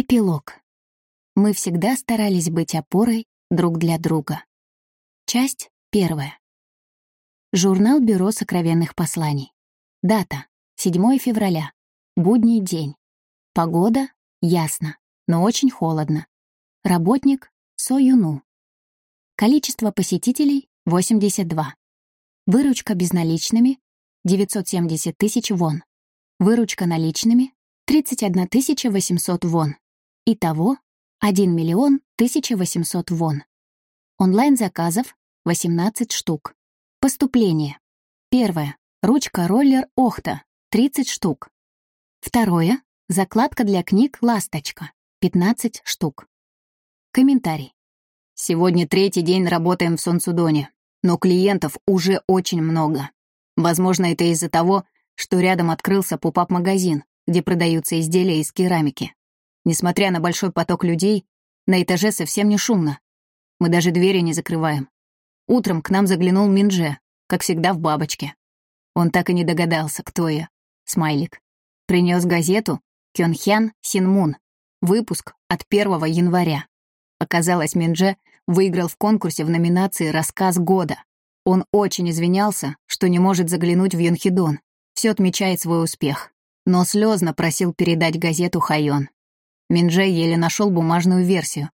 Эпилог. Мы всегда старались быть опорой друг для друга. Часть первая. Журнал Бюро сокровенных посланий. Дата. 7 февраля. Будний день. Погода. Ясно, но очень холодно. Работник. Со Юну. Количество посетителей. 82. Выручка безналичными. 970 тысяч вон. Выручка наличными. 31 800 вон. Итого 1 миллион 1800 вон. Онлайн-заказов 18 штук. Поступление. Первое. Ручка-роллер Охта 30 штук. Второе. Закладка для книг «Ласточка» 15 штук. Комментарий. Сегодня третий день работаем в Сонсудоне, но клиентов уже очень много. Возможно, это из-за того, что рядом открылся пупап-магазин, где продаются изделия из керамики. Несмотря на большой поток людей, на этаже совсем не шумно. Мы даже двери не закрываем. Утром к нам заглянул Минже, как всегда в бабочке. Он так и не догадался, кто я. Смайлик. Принес газету «Кёнхян Синмун». Выпуск от 1 января. Оказалось, Минже выиграл в конкурсе в номинации «Рассказ года». Он очень извинялся, что не может заглянуть в Йонхидон. Все отмечает свой успех. Но слезно просил передать газету Хайон. Минджей еле нашел бумажную версию.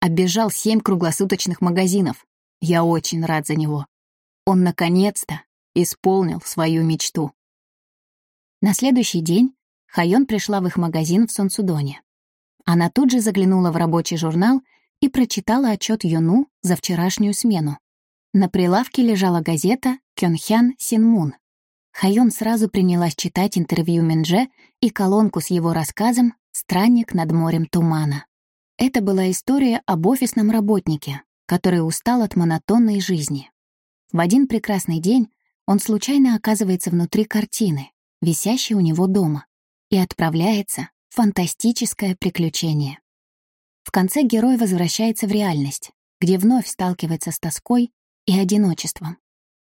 Оббежал семь круглосуточных магазинов. Я очень рад за него. Он наконец-то исполнил свою мечту. На следующий день Хайон пришла в их магазин в Сонсудоне. Она тут же заглянула в рабочий журнал и прочитала отчет Юну за вчерашнюю смену. На прилавке лежала газета «Кёнхян Синмун». Хайон сразу принялась читать интервью Минже и колонку с его рассказом «Странник над морем тумана». Это была история об офисном работнике, который устал от монотонной жизни. В один прекрасный день он случайно оказывается внутри картины, висящей у него дома, и отправляется в фантастическое приключение. В конце герой возвращается в реальность, где вновь сталкивается с тоской и одиночеством.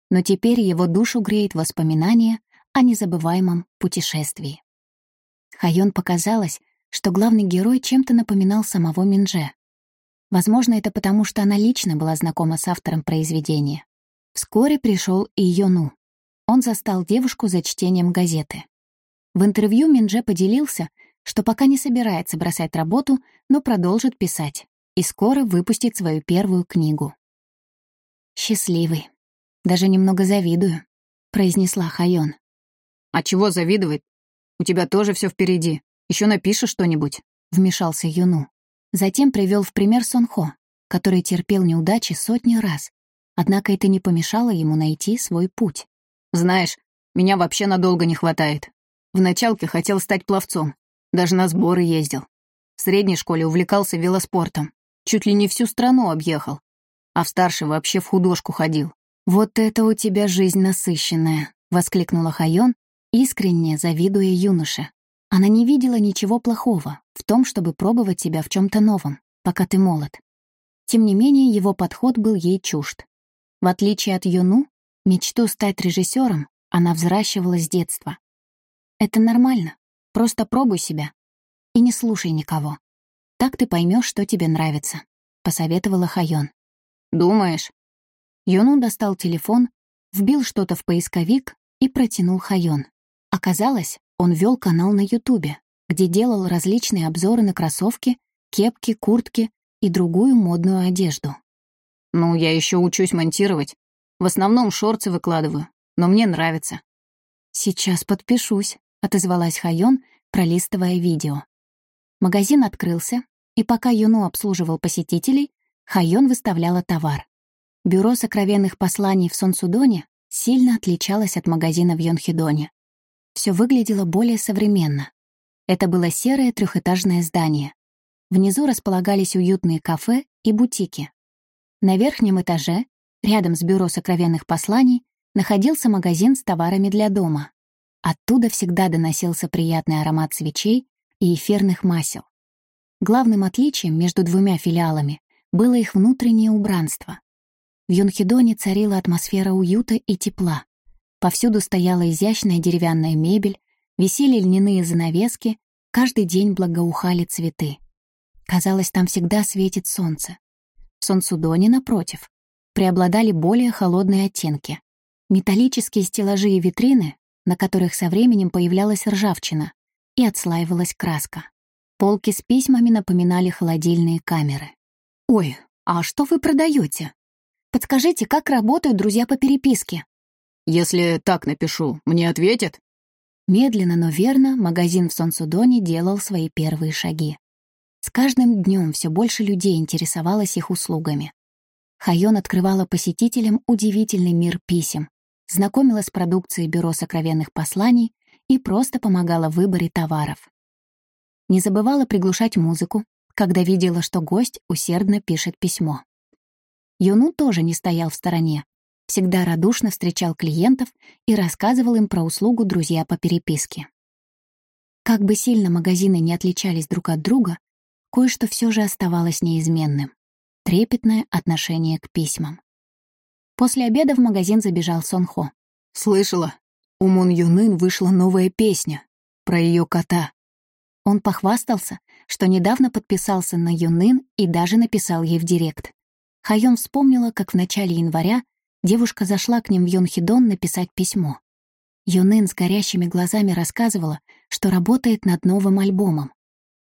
Но теперь его душу греет воспоминание о незабываемом путешествии. Хайон показалось, что главный герой чем-то напоминал самого Минже. Возможно, это потому, что она лично была знакома с автором произведения. Вскоре пришел и Йону. Он застал девушку за чтением газеты. В интервью Минже поделился, что пока не собирается бросать работу, но продолжит писать и скоро выпустит свою первую книгу. «Счастливый. Даже немного завидую», — произнесла Хайон. «А чего завидовать? У тебя тоже все впереди. Еще напишешь что-нибудь», — вмешался Юну. Затем привел в пример Сонхо, который терпел неудачи сотни раз. Однако это не помешало ему найти свой путь. «Знаешь, меня вообще надолго не хватает. В началке хотел стать пловцом. Даже на сборы ездил. В средней школе увлекался велоспортом. Чуть ли не всю страну объехал. А в старшей вообще в художку ходил. «Вот это у тебя жизнь насыщенная», — воскликнула Хайон, искренне завидуя юноше. Она не видела ничего плохого в том, чтобы пробовать себя в чем то новом, пока ты молод. Тем не менее, его подход был ей чужд. В отличие от Юну, мечту стать режиссером она взращивала с детства. Это нормально. Просто пробуй себя. И не слушай никого. Так ты поймешь, что тебе нравится, — посоветовала Хайон. «Думаешь?» Юну достал телефон, вбил что-то в поисковик и протянул Хайон. Оказалось, он вел канал на Ютубе, где делал различные обзоры на кроссовки, кепки, куртки и другую модную одежду. «Ну, я еще учусь монтировать. В основном шорты выкладываю, но мне нравится». «Сейчас подпишусь», — отозвалась Хайон, пролистывая видео. Магазин открылся, и пока Юну обслуживал посетителей, Хайон выставляла товар. Бюро сокровенных посланий в Сонсудоне сильно отличалось от магазина в Йонхидоне все выглядело более современно. Это было серое трехэтажное здание. Внизу располагались уютные кафе и бутики. На верхнем этаже, рядом с бюро сокровенных посланий, находился магазин с товарами для дома. Оттуда всегда доносился приятный аромат свечей и эфирных масел. Главным отличием между двумя филиалами было их внутреннее убранство. В Юнхидоне царила атмосфера уюта и тепла. Повсюду стояла изящная деревянная мебель, висели льняные занавески, каждый день благоухали цветы. Казалось, там всегда светит солнце. В Сонсудоне, напротив, преобладали более холодные оттенки. Металлические стеллажи и витрины, на которых со временем появлялась ржавчина и отслаивалась краска. Полки с письмами напоминали холодильные камеры. «Ой, а что вы продаете? Подскажите, как работают друзья по переписке?» «Если так напишу, мне ответят?» Медленно, но верно магазин в Сонсудоне делал свои первые шаги. С каждым днем все больше людей интересовалось их услугами. Хайон открывала посетителям удивительный мир писем, знакомила с продукцией Бюро сокровенных посланий и просто помогала в выборе товаров. Не забывала приглушать музыку, когда видела, что гость усердно пишет письмо. Юну тоже не стоял в стороне, всегда радушно встречал клиентов и рассказывал им про услугу «Друзья по переписке». Как бы сильно магазины не отличались друг от друга, кое-что все же оставалось неизменным — трепетное отношение к письмам. После обеда в магазин забежал Сонхо. «Слышала, у Мун Юнын вышла новая песня про ее кота. Он похвастался, что недавно подписался на Юнын и даже написал ей в директ. Хайон вспомнила, как в начале января девушка зашла к ним в Йонхидон написать письмо. Юнын с горящими глазами рассказывала, что работает над новым альбомом.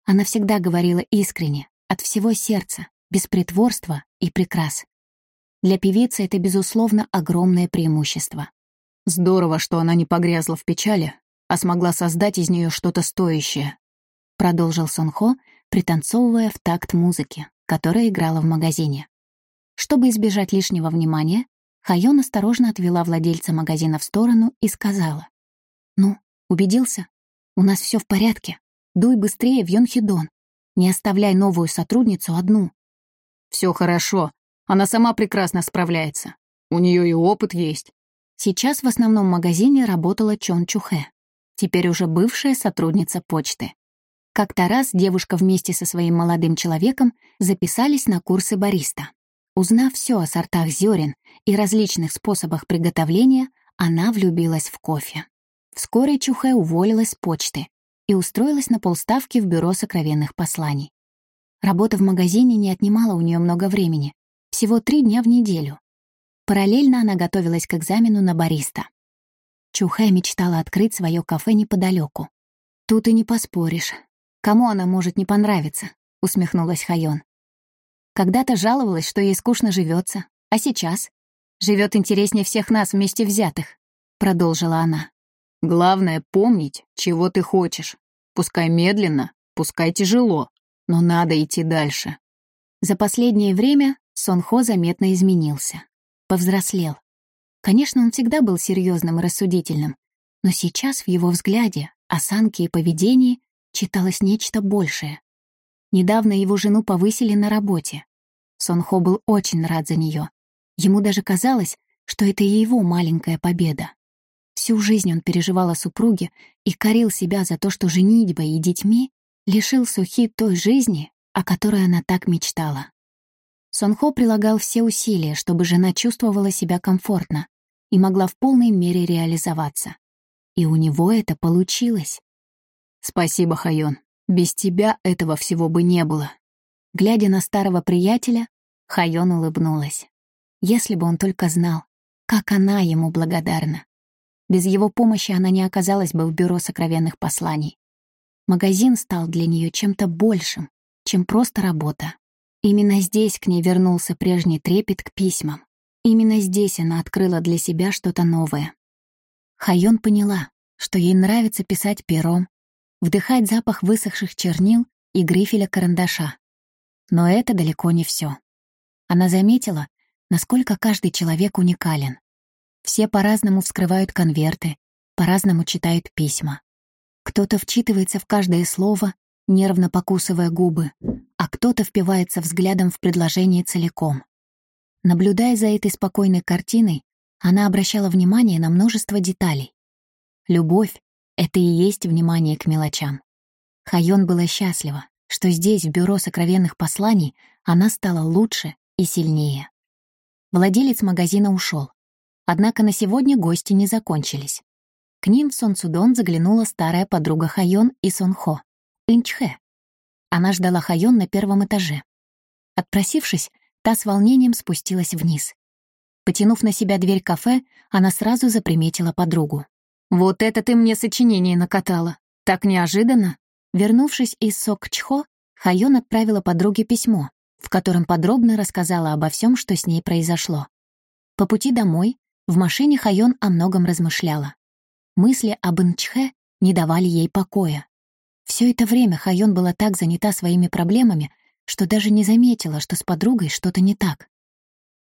Она всегда говорила искренне, от всего сердца, без притворства и прикрас. Для певицы это, безусловно, огромное преимущество. Здорово, что она не погрязла в печали, а смогла создать из нее что-то стоящее. — продолжил Сонхо, пританцовывая в такт музыки, которая играла в магазине. Чтобы избежать лишнего внимания, Хайон осторожно отвела владельца магазина в сторону и сказала. «Ну, убедился? У нас все в порядке. Дуй быстрее в Йонхидон. Не оставляй новую сотрудницу одну». Все хорошо. Она сама прекрасно справляется. У нее и опыт есть». Сейчас в основном магазине работала Чон Чухэ, теперь уже бывшая сотрудница почты. Как-то раз девушка вместе со своим молодым человеком записались на курсы бариста. Узнав все о сортах зерен и различных способах приготовления, она влюбилась в кофе. Вскоре Чухэ уволилась с почты и устроилась на полставки в бюро сокровенных посланий. Работа в магазине не отнимала у нее много времени, всего три дня в неделю. Параллельно она готовилась к экзамену на бариста. Чухэ мечтала открыть свое кафе неподалеку. Тут и не поспоришь. Кому она может не понравиться?» — усмехнулась Хайон. «Когда-то жаловалась, что ей скучно живется, а сейчас живет интереснее всех нас вместе взятых», — продолжила она. «Главное — помнить, чего ты хочешь. Пускай медленно, пускай тяжело, но надо идти дальше». За последнее время Сонхо заметно изменился. Повзрослел. Конечно, он всегда был серьезным и рассудительным, но сейчас в его взгляде, осанке и поведении читалось нечто большее. Недавно его жену повысили на работе. Сонхо был очень рад за нее. Ему даже казалось, что это его маленькая победа. Всю жизнь он переживал о супруге и корил себя за то, что женитьбой и детьми лишил Сухи той жизни, о которой она так мечтала. Сонхо прилагал все усилия, чтобы жена чувствовала себя комфортно и могла в полной мере реализоваться. И у него это получилось. «Спасибо, Хайон. Без тебя этого всего бы не было». Глядя на старого приятеля, Хайон улыбнулась. Если бы он только знал, как она ему благодарна. Без его помощи она не оказалась бы в бюро сокровенных посланий. Магазин стал для нее чем-то большим, чем просто работа. Именно здесь к ней вернулся прежний трепет к письмам. Именно здесь она открыла для себя что-то новое. Хайон поняла, что ей нравится писать пером, вдыхать запах высохших чернил и грифеля карандаша. Но это далеко не все. Она заметила, насколько каждый человек уникален. Все по-разному вскрывают конверты, по-разному читают письма. Кто-то вчитывается в каждое слово, нервно покусывая губы, а кто-то впивается взглядом в предложение целиком. Наблюдая за этой спокойной картиной, она обращала внимание на множество деталей. Любовь это и есть внимание к мелочам. Хайон была счастлива, что здесь, в бюро сокровенных посланий, она стала лучше и сильнее. Владелец магазина ушел. Однако на сегодня гости не закончились. К ним в Сон Судон заглянула старая подруга Хайон и Сонхо, Инчхэ. она ждала Хайон на первом этаже. Отпросившись, та с волнением спустилась вниз. Потянув на себя дверь кафе, она сразу заприметила подругу. «Вот это ты мне сочинение накатала! Так неожиданно!» Вернувшись из Сокчхо, Хайон отправила подруге письмо, в котором подробно рассказала обо всем, что с ней произошло. По пути домой в машине Хайон о многом размышляла. Мысли об Инчхе не давали ей покоя. Все это время Хайон была так занята своими проблемами, что даже не заметила, что с подругой что-то не так.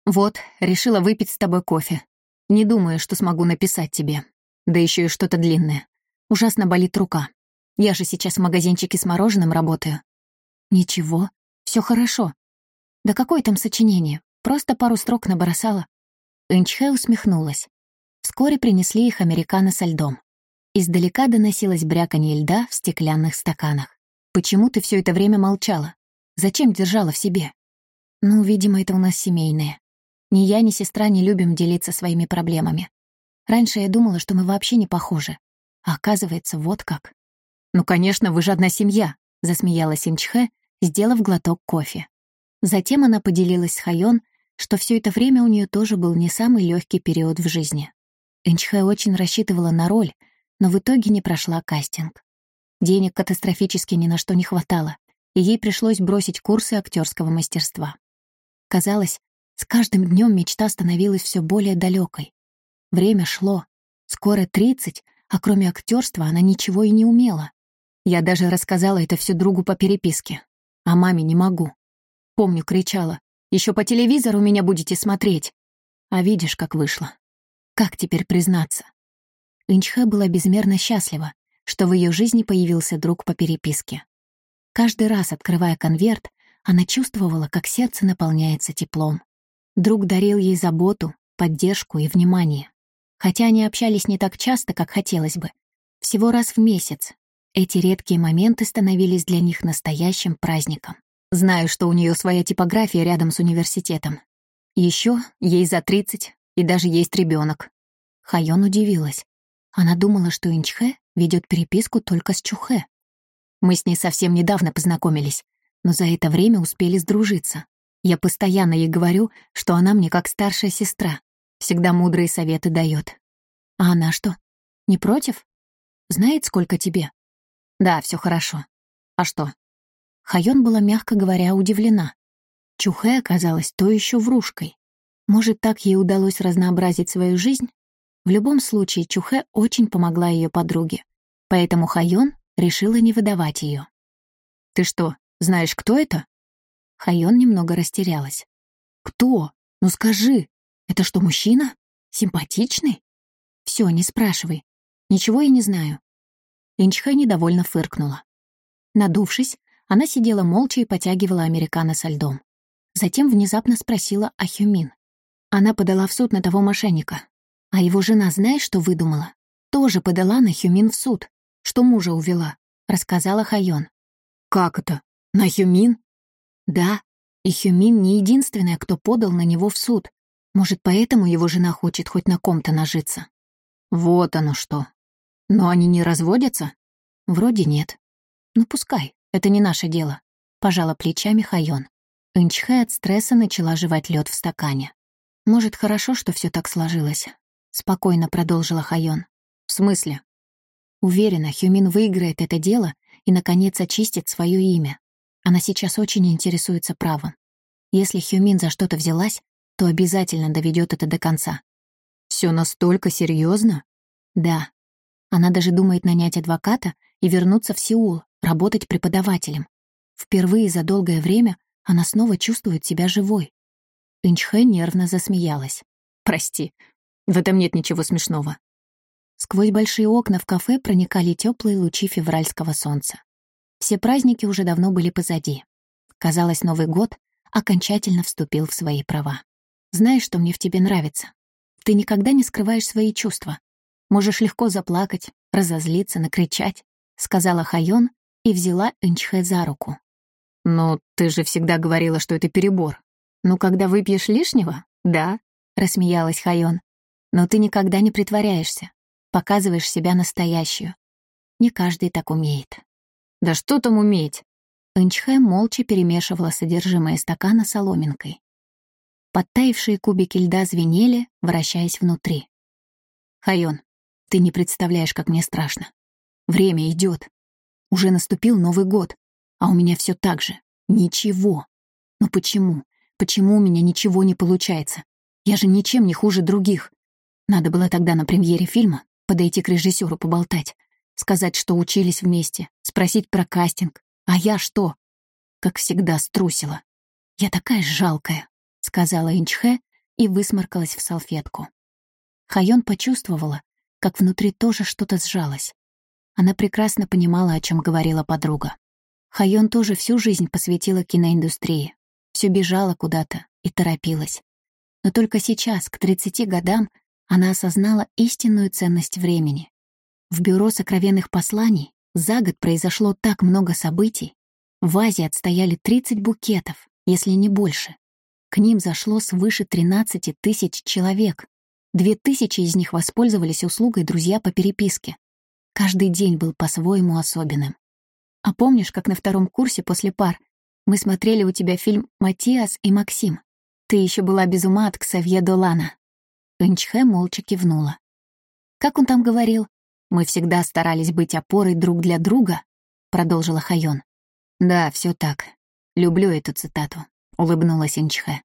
«Вот, решила выпить с тобой кофе. Не думаю, что смогу написать тебе. Да еще и что-то длинное. Ужасно болит рука. Я же сейчас в магазинчике с мороженым работаю». «Ничего, все хорошо. Да какое там сочинение? Просто пару строк набросала». Инчхэ усмехнулась. Вскоре принесли их американо со льдом. Издалека доносилось бряканье льда в стеклянных стаканах. «Почему ты все это время молчала? Зачем держала в себе?» «Ну, видимо, это у нас семейное. Ни я, ни сестра не любим делиться своими проблемами. Раньше я думала, что мы вообще не похожи. А оказывается, вот как». «Ну, конечно, вы же одна семья», — засмеялась Инчхэ, сделав глоток кофе. Затем она поделилась с Хайон, что все это время у нее тоже был не самый легкий период в жизни. Инчхэ очень рассчитывала на роль, но в итоге не прошла кастинг. Денег катастрофически ни на что не хватало, и ей пришлось бросить курсы актерского мастерства. Казалось, с каждым днем мечта становилась все более далекой. Время шло. Скоро тридцать, а кроме актерства она ничего и не умела. Я даже рассказала это все другу по переписке. А маме не могу. Помню, кричала. Еще по телевизору меня будете смотреть. А видишь, как вышло. Как теперь признаться? Инчхэ была безмерно счастлива, что в ее жизни появился друг по переписке. Каждый раз, открывая конверт, она чувствовала, как сердце наполняется теплом. Друг дарил ей заботу, поддержку и внимание. Хотя они общались не так часто, как хотелось бы. Всего раз в месяц. Эти редкие моменты становились для них настоящим праздником. Знаю, что у нее своя типография рядом с университетом. Еще ей за 30, и даже есть ребенок. Хайон удивилась. Она думала, что Инчхэ ведет переписку только с Чухэ. Мы с ней совсем недавно познакомились, но за это время успели сдружиться. Я постоянно ей говорю, что она мне как старшая сестра, всегда мудрые советы дает. А она что, не против? Знает, сколько тебе? Да, все хорошо. А что? Хайон была, мягко говоря, удивлена. Чухэ оказалась то еще врушкой. Может, так ей удалось разнообразить свою жизнь? В любом случае, Чухэ очень помогла ее подруге, поэтому Хайон решила не выдавать ее. «Ты что, знаешь, кто это?» Хайон немного растерялась. «Кто? Ну скажи, это что, мужчина? Симпатичный?» Все, не спрашивай. Ничего я не знаю». Инчхэ недовольно фыркнула. Надувшись, она сидела молча и потягивала американо со льдом. Затем внезапно спросила о Хюмин. Она подала в суд на того мошенника, а его жена, знаешь, что выдумала? Тоже подала на Хюмин в суд, что мужа увела, рассказала Хайон. Как это? На Хюмин? Да, и Хюмин не единственная, кто подал на него в суд. Может, поэтому его жена хочет хоть на ком-то нажиться. Вот оно что. Но они не разводятся? Вроде нет. Ну, пускай, это не наше дело. Пожала плечами Хайон. Инчхэ от стресса начала жевать лед в стакане. Может, хорошо, что все так сложилось. — спокойно продолжила Хайон. «В смысле?» Уверена, Хюмин выиграет это дело и, наконец, очистит свое имя. Она сейчас очень интересуется правом. Если Хюмин за что-то взялась, то обязательно доведет это до конца. Все настолько серьезно? Да. Она даже думает нанять адвоката и вернуться в Сеул, работать преподавателем. Впервые за долгое время она снова чувствует себя живой. Инчхэ нервно засмеялась. «Прости, в этом нет ничего смешного. Сквозь большие окна в кафе проникали теплые лучи февральского солнца. Все праздники уже давно были позади. Казалось, Новый год окончательно вступил в свои права. Знаешь, что мне в тебе нравится? Ты никогда не скрываешь свои чувства. Можешь легко заплакать, разозлиться, накричать, сказала Хайон и взяла Инчхэ за руку. «Но ты же всегда говорила, что это перебор. Ну, когда выпьешь лишнего, да», — рассмеялась Хайон. Но ты никогда не притворяешься, показываешь себя настоящую. Не каждый так умеет. Да что там уметь? Инчхэ молча перемешивала содержимое стакана соломинкой. Подтаившие кубики льда звенели, вращаясь внутри. «Хайон, ты не представляешь, как мне страшно. Время идет. Уже наступил Новый год, а у меня все так же. Ничего. Но почему? Почему у меня ничего не получается? Я же ничем не хуже других. Надо было тогда на премьере фильма подойти к режиссеру поболтать, сказать, что учились вместе, спросить про кастинг. А я что? Как всегда, струсила. «Я такая жалкая», — сказала Инчхэ и высморкалась в салфетку. Хайон почувствовала, как внутри тоже что-то сжалось. Она прекрасно понимала, о чем говорила подруга. Хайон тоже всю жизнь посвятила киноиндустрии. Все бежала куда-то и торопилась. Но только сейчас, к 30 годам, она осознала истинную ценность времени. В бюро сокровенных посланий за год произошло так много событий. В Азии отстояли 30 букетов, если не больше. К ним зашло свыше 13 тысяч человек. Две тысячи из них воспользовались услугой друзья по переписке. Каждый день был по-своему особенным. А помнишь, как на втором курсе после пар мы смотрели у тебя фильм «Матиас и Максим»? Ты еще была без ума от Ксавье Долана. Инчхэ молча кивнула. Как он там говорил? Мы всегда старались быть опорой друг для друга, продолжила Хайон. Да, все так. Люблю эту цитату, улыбнулась Инчхэ.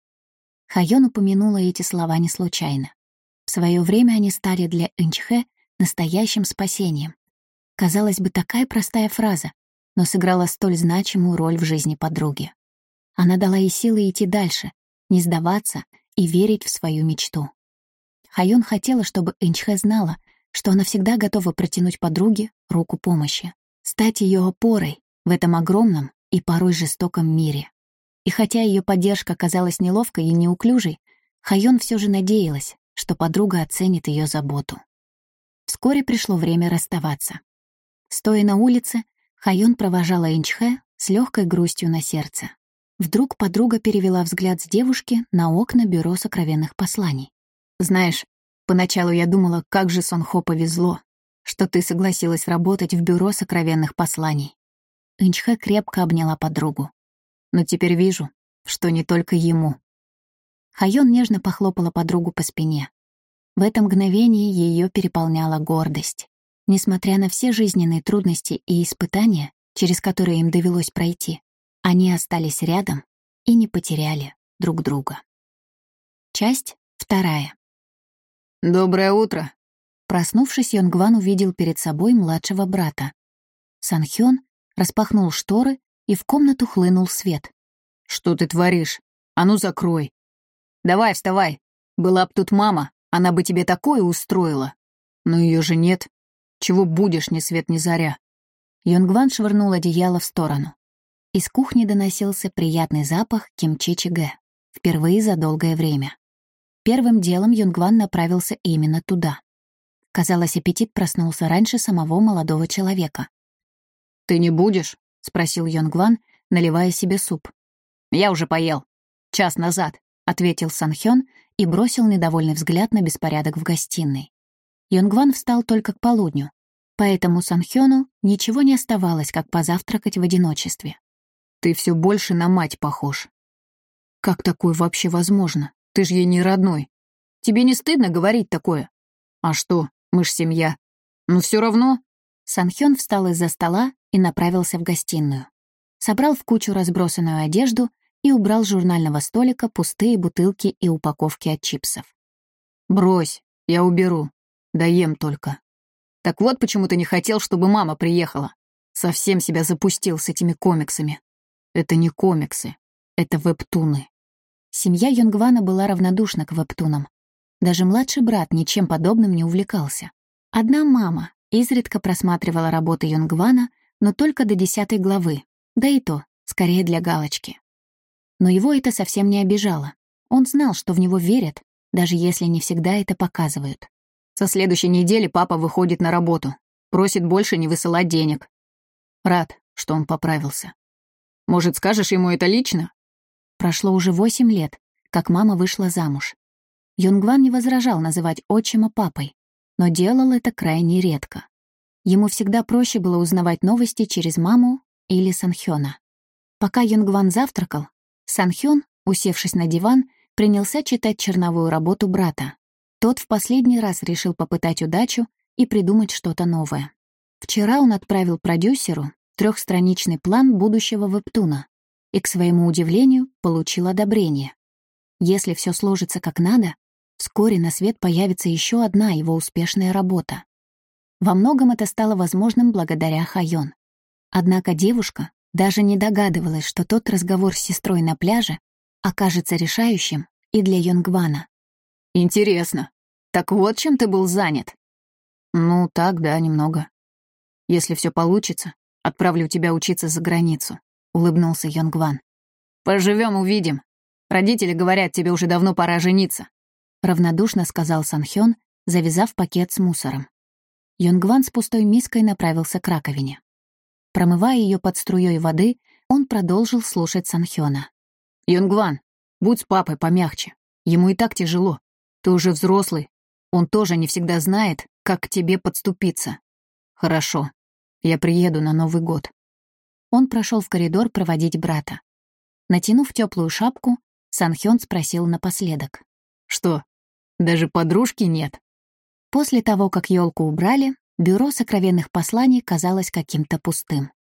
Хайон упомянула эти слова не случайно. В свое время они стали для Инчхэ настоящим спасением. Казалось бы, такая простая фраза, но сыграла столь значимую роль в жизни подруги. Она дала ей силы идти дальше, не сдаваться и верить в свою мечту. Хайон хотела, чтобы Инчхэ знала, что она всегда готова протянуть подруге руку помощи, стать ее опорой в этом огромном и порой жестоком мире. И хотя ее поддержка казалась неловкой и неуклюжей, Хайон все же надеялась, что подруга оценит ее заботу. Вскоре пришло время расставаться. Стоя на улице, Хайон провожала Инчхэ с легкой грустью на сердце. Вдруг подруга перевела взгляд с девушки на окна бюро сокровенных посланий. «Знаешь, поначалу я думала, как же Сонхо повезло, что ты согласилась работать в бюро сокровенных посланий». Инчхэ крепко обняла подругу. «Но теперь вижу, что не только ему». Хайон нежно похлопала подругу по спине. В это мгновение ее переполняла гордость. Несмотря на все жизненные трудности и испытания, через которые им довелось пройти, они остались рядом и не потеряли друг друга. Часть вторая. «Доброе утро!» Проснувшись, Йонгван увидел перед собой младшего брата. Санхён распахнул шторы, и в комнату хлынул свет. «Что ты творишь? А ну закрой!» «Давай, вставай! Была б тут мама, она бы тебе такое устроила!» «Но ее же нет!» Чего будешь ни свет ни заря?» Йонгван швырнул одеяло в сторону. Из кухни доносился приятный запах кимчи-чигэ. Впервые за долгое время. Первым делом Юнгван направился именно туда. Казалось, аппетит проснулся раньше самого молодого человека. «Ты не будешь?» — спросил Йонгван, наливая себе суп. «Я уже поел. Час назад», — ответил Санхён и бросил недовольный взгляд на беспорядок в гостиной. Йонгван встал только к полудню, поэтому Санхёну ничего не оставалось, как позавтракать в одиночестве. «Ты все больше на мать похож». «Как такое вообще возможно? Ты же ей не родной. Тебе не стыдно говорить такое?» «А что, мы ж семья. Но все равно...» Санхён встал из-за стола и направился в гостиную. Собрал в кучу разбросанную одежду и убрал с журнального столика пустые бутылки и упаковки от чипсов. «Брось, я уберу», Доем только. Так вот почему ты не хотел, чтобы мама приехала. Совсем себя запустил с этими комиксами. Это не комиксы, это вебтуны. Семья Йонгвана была равнодушна к вебтунам. Даже младший брат ничем подобным не увлекался. Одна мама изредка просматривала работы Йонгвана, но только до десятой главы, да и то, скорее для галочки. Но его это совсем не обижало. Он знал, что в него верят, даже если не всегда это показывают. Со следующей недели папа выходит на работу. Просит больше не высылать денег. Рад, что он поправился. Может, скажешь ему это лично? Прошло уже восемь лет, как мама вышла замуж. Юнгван не возражал называть отчима папой, но делал это крайне редко. Ему всегда проще было узнавать новости через маму или Санхёна. Пока Юнгван завтракал, Санхён, усевшись на диван, принялся читать черновую работу брата. Тот в последний раз решил попытать удачу и придумать что-то новое. Вчера он отправил продюсеру трехстраничный план будущего вебтуна и, к своему удивлению, получил одобрение. Если все сложится как надо, вскоре на свет появится еще одна его успешная работа. Во многом это стало возможным благодаря Хайон. Однако девушка даже не догадывалась, что тот разговор с сестрой на пляже окажется решающим и для Йонгвана. «Интересно. Так вот чем ты был занят?» «Ну, так, да, немного. Если все получится, отправлю тебя учиться за границу», — улыбнулся Йонгван. Поживем, увидим. Родители говорят, тебе уже давно пора жениться», — равнодушно сказал Санхён, завязав пакет с мусором. Йонгван с пустой миской направился к раковине. Промывая ее под струей воды, он продолжил слушать Санхёна. «Йонгван, будь с папой помягче. Ему и так тяжело. Ты уже взрослый. Он тоже не всегда знает, как к тебе подступиться. Хорошо. Я приеду на Новый год». Он прошел в коридор проводить брата. Натянув теплую шапку, Санхён спросил напоследок. «Что, даже подружки нет?» После того, как елку убрали, бюро сокровенных посланий казалось каким-то пустым.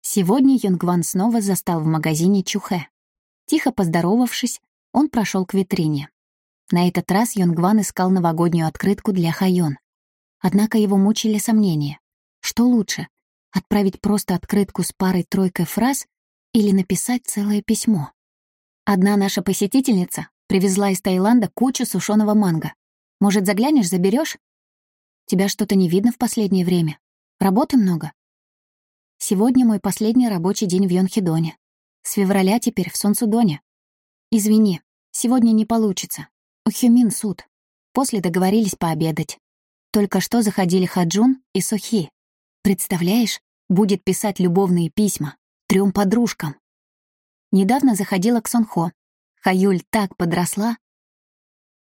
Сегодня Юнгван снова застал в магазине Чухэ. Тихо поздоровавшись, он прошел к витрине. На этот раз Юнгван искал новогоднюю открытку для Хайон. Однако его мучили сомнения. Что лучше, отправить просто открытку с парой-тройкой фраз или написать целое письмо? Одна наша посетительница привезла из Таиланда кучу сушеного манго. Может, заглянешь, заберешь? Тебя что-то не видно в последнее время. Работы много. Сегодня мой последний рабочий день в Йонхидоне. С февраля теперь в Сонсудоне. Извини, сегодня не получится. У Хюмин суд. После договорились пообедать. Только что заходили Хаджун и Сухи. Представляешь, будет писать любовные письма трем подружкам. Недавно заходила к Сонхо. Хаюль так подросла.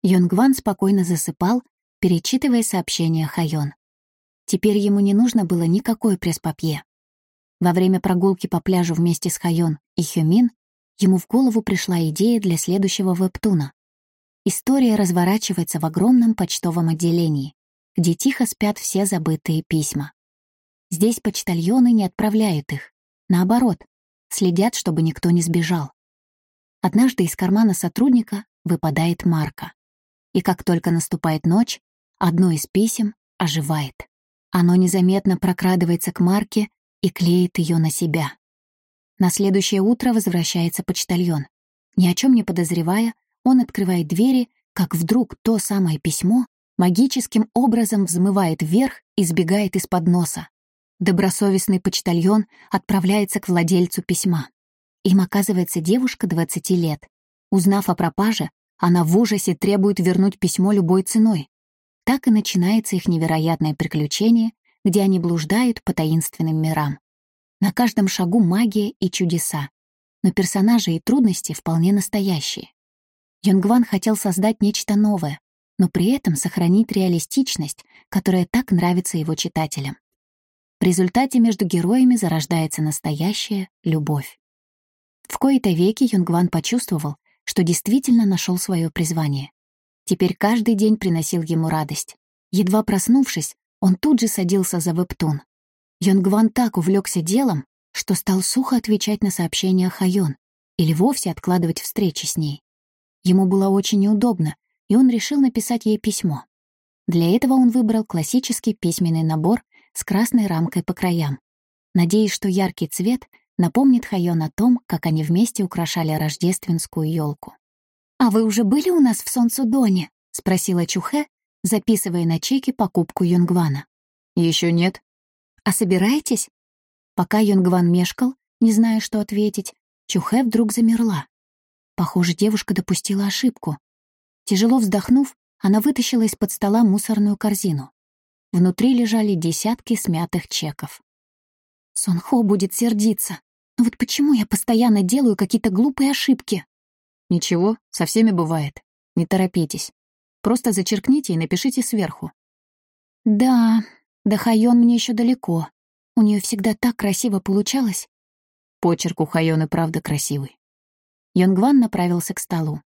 Йонгван спокойно засыпал, перечитывая сообщения Хайон. Теперь ему не нужно было никакой пресс-папье. Во время прогулки по пляжу вместе с Хайон и Хюмин ему в голову пришла идея для следующего вебтуна. История разворачивается в огромном почтовом отделении, где тихо спят все забытые письма. Здесь почтальоны не отправляют их. Наоборот, следят, чтобы никто не сбежал. Однажды из кармана сотрудника выпадает марка. И как только наступает ночь, одно из писем оживает. Оно незаметно прокрадывается к марке и клеит ее на себя. На следующее утро возвращается почтальон. Ни о чем не подозревая, он открывает двери, как вдруг то самое письмо магическим образом взмывает вверх и сбегает из-под носа. Добросовестный почтальон отправляется к владельцу письма. Им оказывается девушка 20 лет. Узнав о пропаже, она в ужасе требует вернуть письмо любой ценой. Так и начинается их невероятное приключение, где они блуждают по таинственным мирам. На каждом шагу магия и чудеса, но персонажи и трудности вполне настоящие. Юнгван хотел создать нечто новое, но при этом сохранить реалистичность, которая так нравится его читателям. В результате между героями зарождается настоящая любовь. В кои-то веки Юнгван почувствовал, что действительно нашел свое призвание. Теперь каждый день приносил ему радость. Едва проснувшись, он тут же садился за вебтун. Йонгван так увлекся делом, что стал сухо отвечать на сообщения Хайон или вовсе откладывать встречи с ней. Ему было очень неудобно, и он решил написать ей письмо. Для этого он выбрал классический письменный набор с красной рамкой по краям, надеясь, что яркий цвет напомнит Хайон о том, как они вместе украшали рождественскую елку. «А вы уже были у нас в Сонсудоне?» — спросила Чухэ, записывая на чеке покупку Юнгвана. Еще нет». «А собираетесь?» Пока Юнгван мешкал, не зная, что ответить, Чухэ вдруг замерла. Похоже, девушка допустила ошибку. Тяжело вздохнув, она вытащила из-под стола мусорную корзину. Внутри лежали десятки смятых чеков. Сонхо будет сердиться. Но вот почему я постоянно делаю какие-то глупые ошибки? Ничего, со всеми бывает. Не торопитесь. Просто зачеркните и напишите сверху. Да, до Хайон мне еще далеко. У нее всегда так красиво получалось. Почерк у Хайон и правда красивый. Йонгван направился к столу.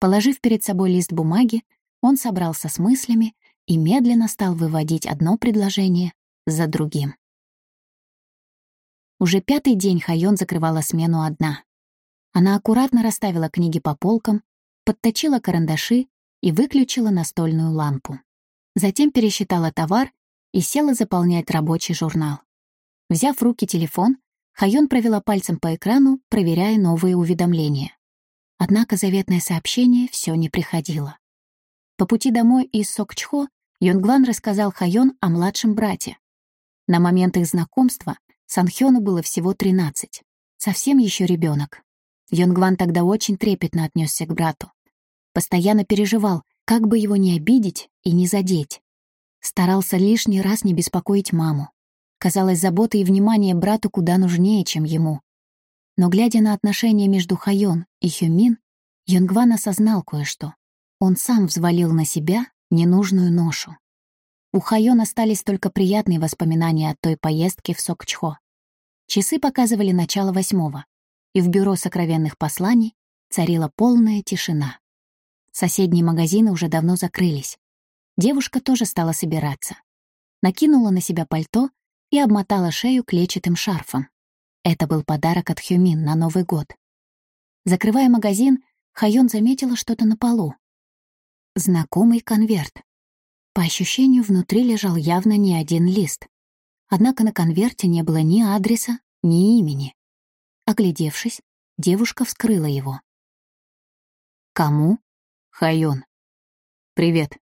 Положив перед собой лист бумаги, он собрался с мыслями и медленно стал выводить одно предложение за другим. Уже пятый день Хайон закрывала смену одна. Она аккуратно расставила книги по полкам, подточила карандаши и выключила настольную лампу. Затем пересчитала товар и села заполнять рабочий журнал. Взяв в руки телефон, Хайон провела пальцем по экрану, проверяя новые уведомления. Однако заветное сообщение все не приходило. По пути домой из Сокчхо Йонгван рассказал Хайон о младшем брате. На момент их знакомства Санхёну было всего 13. Совсем еще ребенок. Йонгван тогда очень трепетно отнесся к брату. Постоянно переживал, как бы его не обидеть и не задеть. Старался лишний раз не беспокоить маму. Казалось, забота и внимание брату куда нужнее, чем ему. Но глядя на отношения между Хайон и Хюмин, Йонгван осознал кое-что. Он сам взвалил на себя ненужную ношу. У Хайон остались только приятные воспоминания от той поездки в Сокчхо. Часы показывали начало восьмого, и в бюро сокровенных посланий царила полная тишина. Соседние магазины уже давно закрылись. Девушка тоже стала собираться. Накинула на себя пальто и обмотала шею клетчатым шарфом. Это был подарок от Хюмин на Новый год. Закрывая магазин, Хайон заметила что-то на полу. Знакомый конверт. По ощущению, внутри лежал явно не один лист. Однако на конверте не было ни адреса, ни имени. Оглядевшись, девушка вскрыла его. «Кому?» «Хайон. Привет.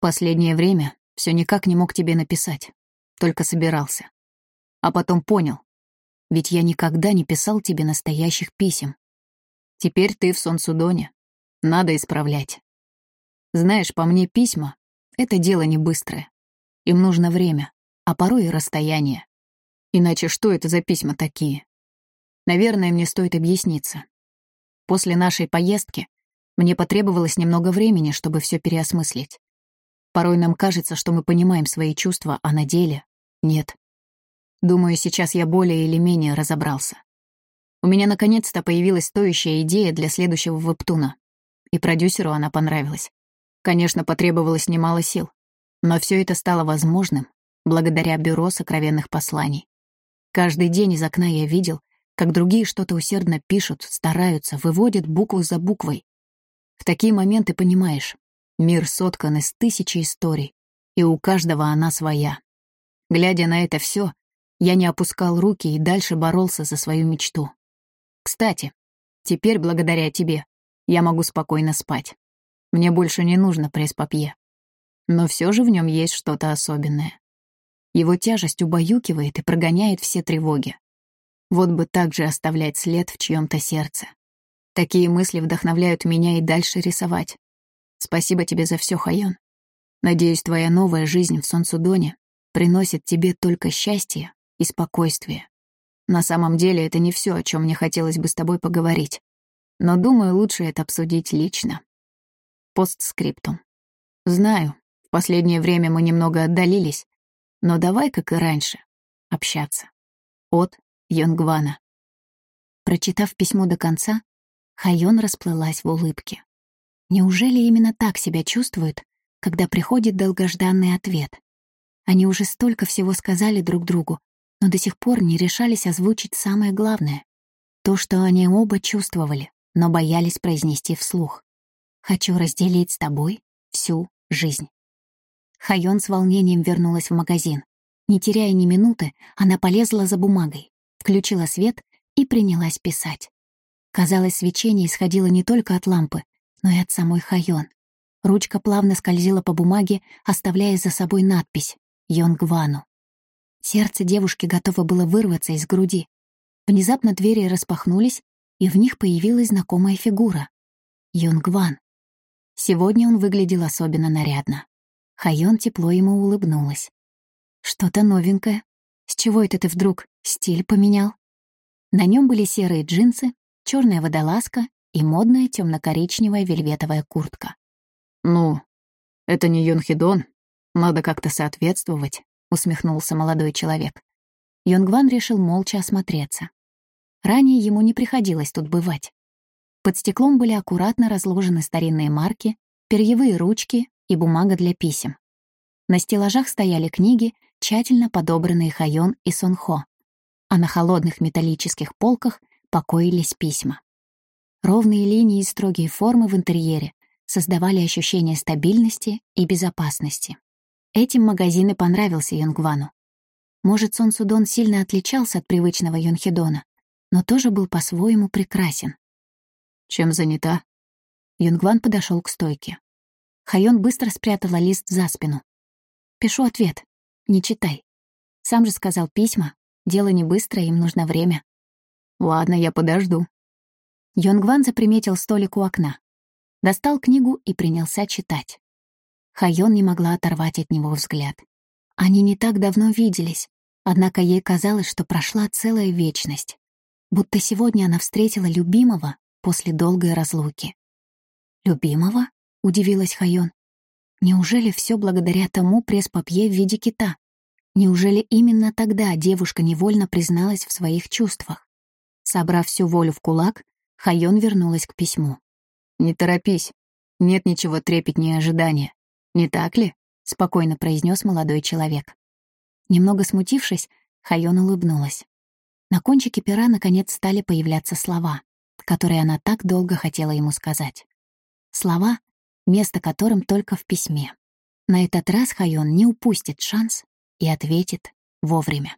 Последнее время все никак не мог тебе написать. Только собирался. А потом понял. Ведь я никогда не писал тебе настоящих писем. Теперь ты в Сонсудоне. Надо исправлять. Знаешь, по мне письма — это дело не быстрое. Им нужно время, а порой и расстояние. Иначе что это за письма такие? Наверное, мне стоит объясниться. После нашей поездки мне потребовалось немного времени, чтобы все переосмыслить. Порой нам кажется, что мы понимаем свои чувства, а на деле — нет. Думаю, сейчас я более или менее разобрался. У меня наконец-то появилась стоящая идея для следующего вебтуна. И продюсеру она понравилась. Конечно, потребовалось немало сил, но все это стало возможным благодаря бюро сокровенных посланий. Каждый день из окна я видел, как другие что-то усердно пишут, стараются, выводят букву за буквой. В такие моменты понимаешь, мир соткан из тысячи историй, и у каждого она своя. Глядя на это все, я не опускал руки и дальше боролся за свою мечту. Кстати, теперь, благодаря тебе, я могу спокойно спать. Мне больше не нужно пресс-папье. Но все же в нем есть что-то особенное. Его тяжесть убаюкивает и прогоняет все тревоги. Вот бы так же оставлять след в чьем-то сердце. Такие мысли вдохновляют меня и дальше рисовать. Спасибо тебе за все, Хайон. Надеюсь, твоя новая жизнь в Сонсудоне приносит тебе только счастье и спокойствие. На самом деле это не все, о чем мне хотелось бы с тобой поговорить. Но думаю, лучше это обсудить лично. Постскриптум. Знаю, в последнее время мы немного отдалились, но давай, как и раньше, общаться. От Йонгвана. Прочитав письмо до конца, Хайон расплылась в улыбке. Неужели именно так себя чувствует, когда приходит долгожданный ответ? Они уже столько всего сказали друг другу, но до сих пор не решались озвучить самое главное. То, что они оба чувствовали, но боялись произнести вслух. Хочу разделить с тобой всю жизнь». Хайон с волнением вернулась в магазин. Не теряя ни минуты, она полезла за бумагой, включила свет и принялась писать. Казалось, свечение исходило не только от лампы, но и от самой Хайон. Ручка плавно скользила по бумаге, оставляя за собой надпись «Йонгвану». Сердце девушки готово было вырваться из груди. Внезапно двери распахнулись, и в них появилась знакомая фигура — Йонгван. Сегодня он выглядел особенно нарядно. Хайон тепло ему улыбнулась. «Что-то новенькое. С чего это ты вдруг стиль поменял?» На нем были серые джинсы, черная водолазка и модная темно-коричневая вельветовая куртка. «Ну, это не Йонхидон. Надо как-то соответствовать», — усмехнулся молодой человек. Йонгван решил молча осмотреться. Ранее ему не приходилось тут бывать. Под стеклом были аккуратно разложены старинные марки, перьевые ручки и бумага для писем. На стеллажах стояли книги, тщательно подобранные Хайон и Сонхо, а на холодных металлических полках покоились письма. Ровные линии и строгие формы в интерьере создавали ощущение стабильности и безопасности. Этим магазин и понравился Йонгвану. Может, Сон Судон сильно отличался от привычного Йонхидона, но тоже был по-своему прекрасен. «Чем занята?» Юнгван подошел к стойке. Хайон быстро спрятала лист за спину. «Пишу ответ. Не читай. Сам же сказал письма. Дело не быстрое, им нужно время». «Ладно, я подожду». Йонгван заприметил столик у окна. Достал книгу и принялся читать. Хайон не могла оторвать от него взгляд. Они не так давно виделись, однако ей казалось, что прошла целая вечность. Будто сегодня она встретила любимого после долгой разлуки. «Любимого?» — удивилась Хайон. «Неужели все благодаря тому пресс-папье в виде кита? Неужели именно тогда девушка невольно призналась в своих чувствах?» Собрав всю волю в кулак, Хайон вернулась к письму. «Не торопись. Нет ничего трепетнее ожидания. Не так ли?» — спокойно произнес молодой человек. Немного смутившись, Хайон улыбнулась. На кончике пера наконец стали появляться слова, которые она так долго хотела ему сказать. Слова, место которым только в письме. На этот раз Хайон не упустит шанс и ответит вовремя.